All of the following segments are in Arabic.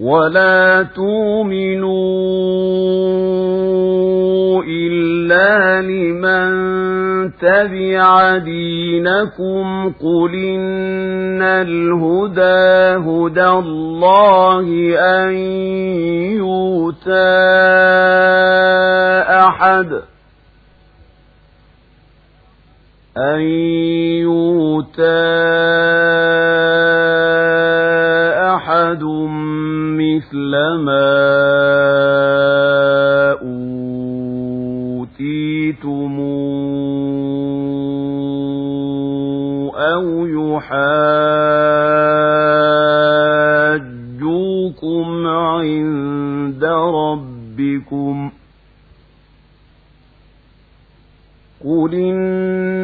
ولا تؤمنوا إلا لمن تبع دينكم قل إن الهدى هدى الله أن يؤتى أحد أن يؤتى أحد مثل ما أوتيتم أو يحاجوكم عند ربكم قل إن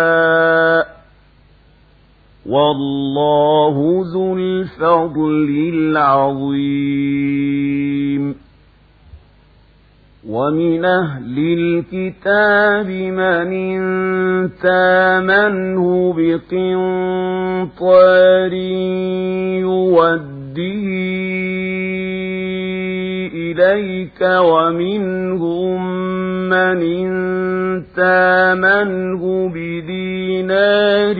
والله ذو الفضل العظيم ومن أهل الكتاب من تامنه بقنطار يوده إليك ومنهم من تامنه بدينار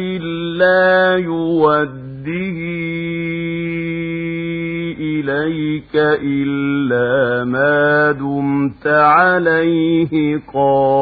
لا يوده إليك إلا ما دمت عليه قائما.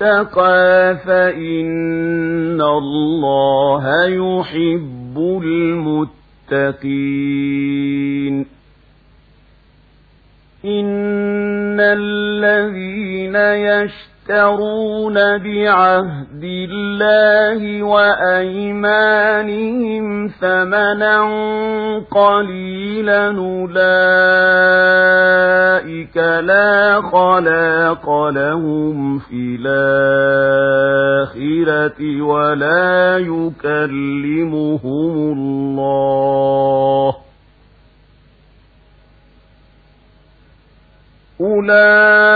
اتقى فإن الله يحب المتقين. إن الذين يشترون بعهد الله وأيمانهم ثمنا قليلا أولئك لا خلاق لهم في الآخرة ولا يكلمهم الله أولئك